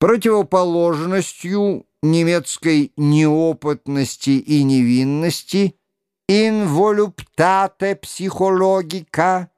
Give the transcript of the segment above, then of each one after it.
Противоположностью немецкой неопытности и невинности «инволюптате психологика»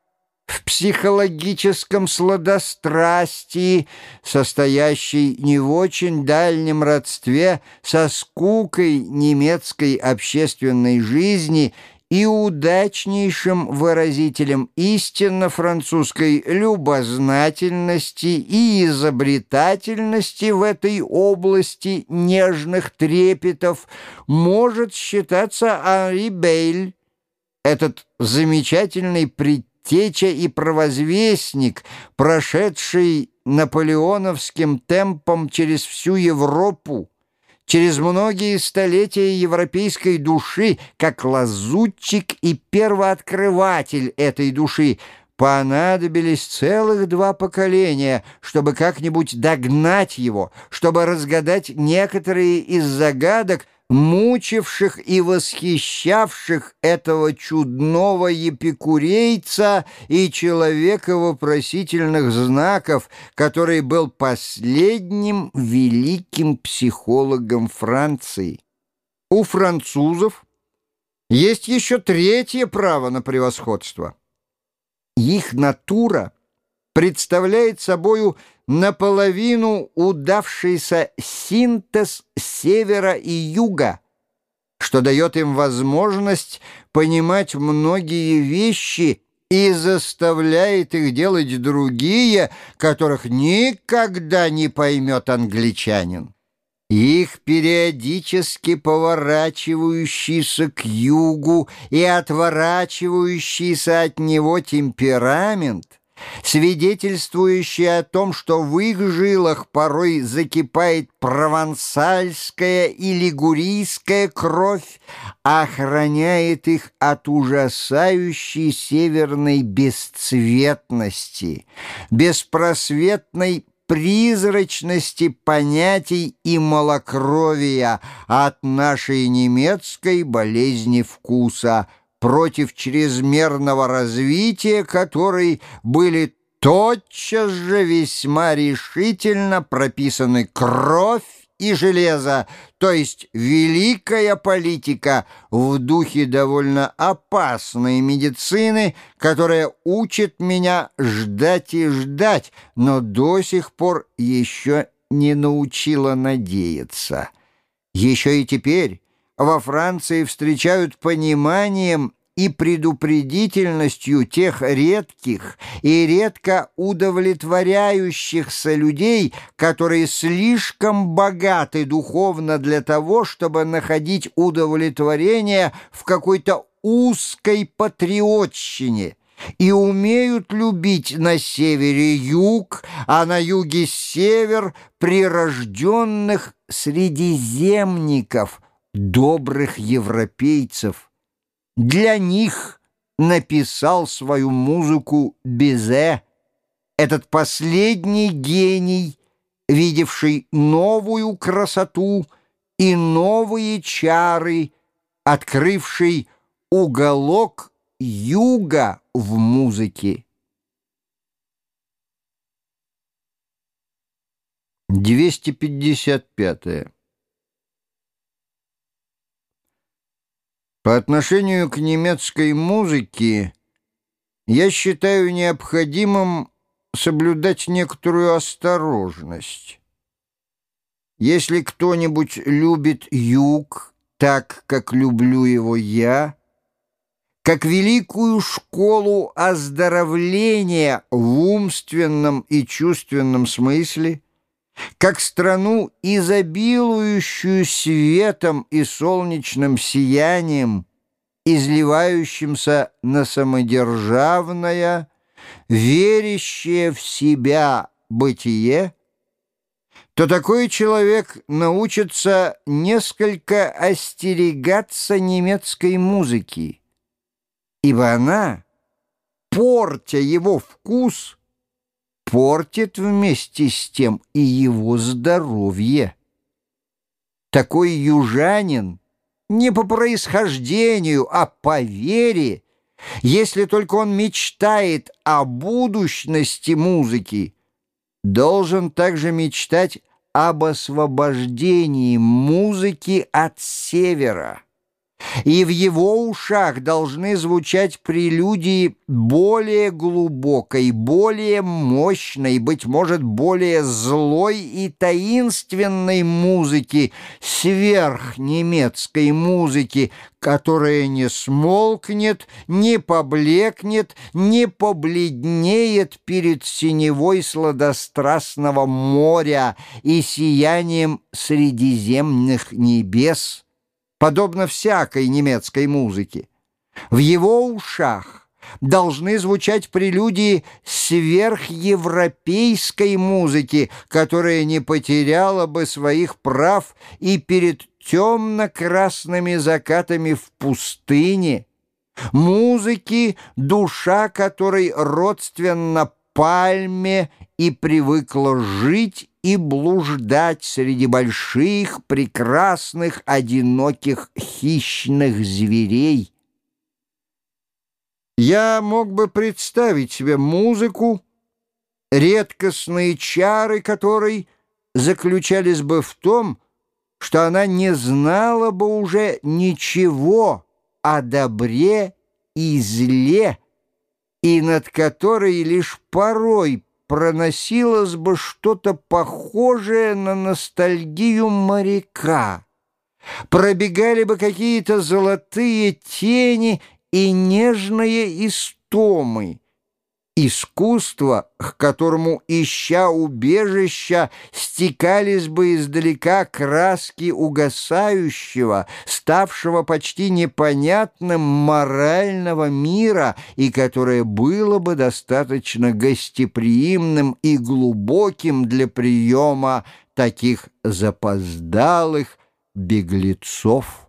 в психологическом сладострастии, состоящей не в очень дальнем родстве со скукой немецкой общественной жизни и удачнейшим выразителем истинно французской любознательности и изобретательности в этой области нежных трепетов может считаться Анри Бейль, этот замечательный предтеча и провозвестник, прошедший наполеоновским темпом через всю Европу, через многие столетия европейской души, как лазутчик и первооткрыватель этой души, понадобились целых два поколения, чтобы как-нибудь догнать его, чтобы разгадать некоторые из загадок, мучивших и восхищавших этого чудного епикурейца и человека вопросительных знаков, который был последним великим психологом Франции. У французов есть еще третье право на превосходство. Их натура представляет собою наполовину удавшийся синтез севера и юга, что дает им возможность понимать многие вещи и заставляет их делать другие, которых никогда не поймет англичанин. Их периодически поворачивающийся к югу и отворачивающийся от него темперамент — свидетельствующие о том, что в их жилах порой закипает провансальская и лигурийская кровь, охраняет их от ужасающей северной бесцветности, беспросветной призрачности понятий и малокровия от нашей немецкой болезни вкуса – против чрезмерного развития которой были тотчас же весьма решительно прописаны кровь и железо, то есть великая политика в духе довольно опасной медицины, которая учит меня ждать и ждать, но до сих пор еще не научила надеяться. Еще и теперь во Франции встречают пониманием и предупредительностью тех редких и редко удовлетворяющихся людей, которые слишком богаты духовно для того, чтобы находить удовлетворение в какой-то узкой патриотщине и умеют любить на севере юг, а на юге север прирожденных средиземников – добрых европейцев. Для них написал свою музыку Безе, этот последний гений, видевший новую красоту и новые чары, открывший уголок юга в музыке. 255. -е. По отношению к немецкой музыке я считаю необходимым соблюдать некоторую осторожность. Если кто-нибудь любит юг так, как люблю его я, как великую школу оздоровления в умственном и чувственном смысле, как страну, изобилующую светом и солнечным сиянием, изливающимся на самодержавное, верящее в себя бытие, то такой человек научится несколько остерегаться немецкой музыки, ибо она, портя его вкус, портит вместе с тем и его здоровье. Такой южанин не по происхождению, а по вере, если только он мечтает о будущности музыки, должен также мечтать об освобождении музыки от севера и в его ушах должны звучать прелюдии более глубокой, более мощной, быть может, более злой и таинственной музыки, сверх немецкой музыки, которая не смолкнет, не поблекнет, не побледнеет перед синевой сладострастного моря и сиянием средиземных небес подобно всякой немецкой музыке. В его ушах должны звучать прелюдии сверхевропейской музыки, которая не потеряла бы своих прав и перед темно-красными закатами в пустыне, музыки, душа которой родственна пальме и привыкла жить и блуждать среди больших, прекрасных, одиноких хищных зверей. Я мог бы представить себе музыку, редкостные чары которой заключались бы в том, что она не знала бы уже ничего о добре и зле, и над которой лишь порой проносилось бы что-то похожее на ностальгию моряка. Пробегали бы какие-то золотые тени и нежные истомы. Искусство, к которому, ища убежища, стекались бы издалека краски угасающего, ставшего почти непонятным морального мира, и которое было бы достаточно гостеприимным и глубоким для приема таких запоздалых беглецов.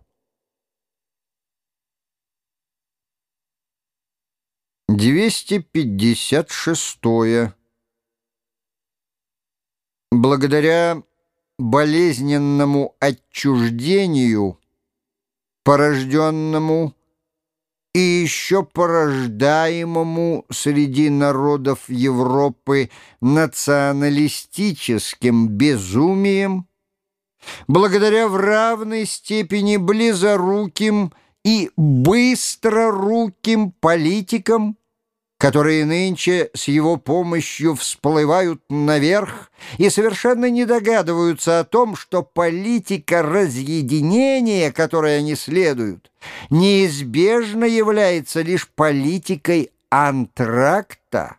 256. Благодаря болезненному отчуждению, порожденному и еще порождаемому среди народов Европы националистическим безумием, благодаря в равной степени близоруким и быстроруким политикам, которые нынче с его помощью всплывают наверх и совершенно не догадываются о том, что политика разъединения, которой они следуют, неизбежно является лишь политикой антракта.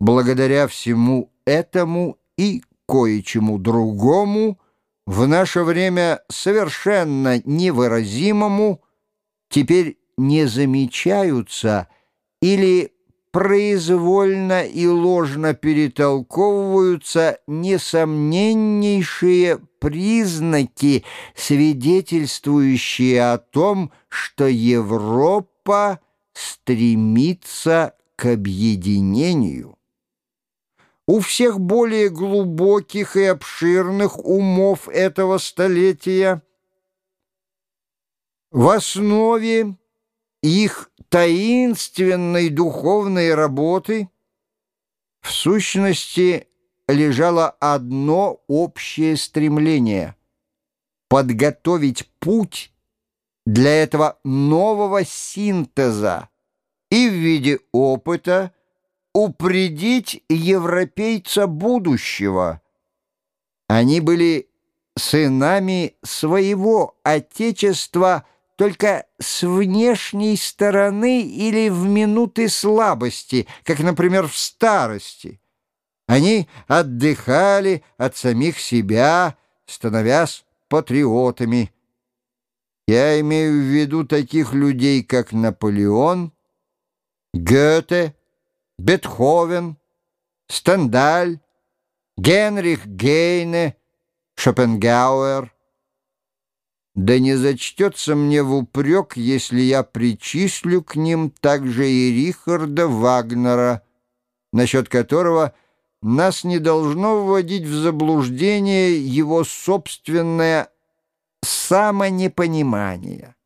Благодаря всему этому и кое-чему другому, в наше время совершенно невыразимому, теперь не замечаются или произвольно и ложно перетолковываются несомненнейшие признаки, свидетельствующие о том, что Европа стремится к объединению. У всех более глубоких и обширных умов этого столетия в основе их таинственной духовной работы в сущности лежало одно общее стремление — подготовить путь для этого нового синтеза и в виде опыта упредить европейца будущего. Они были сынами своего Отечества – только с внешней стороны или в минуты слабости, как, например, в старости. Они отдыхали от самих себя, становясь патриотами. Я имею в виду таких людей, как Наполеон, Гёте, Бетховен, Стендаль, Генрих Гейне, Шопенгауэр, да не зачтется мне в упрек, если я причислю к ним также и Рихарда Вагнера, насчет которого нас не должно вводить в заблуждение его собственное самонепонимание.